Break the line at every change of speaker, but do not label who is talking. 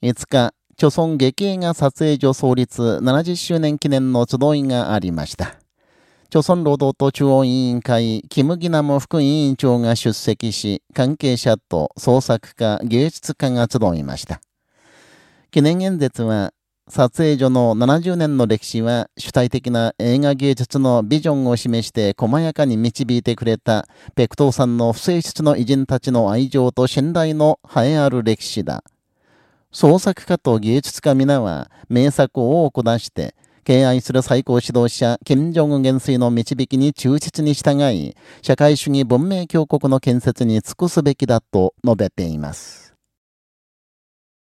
5日、朝鮮劇映画撮影所創立70周年記念の集いがありました。朝鮮労働党中央委員会、キム・ギナム副委員長が出席し、関係者と創作家、芸術家が集いました。記念演説は、撮影所の70年の歴史は主体的な映画芸術のビジョンを示して細やかに導いてくれたペクトーさんの不正室の偉人たちの愛情と信頼の栄えある歴史だ。創作家と芸術家皆は名作を多く出して、敬愛する最高指導者、金正恩元帥の導きに忠実に従い、社会主義文明強国の建設に尽くすべきだと述べています。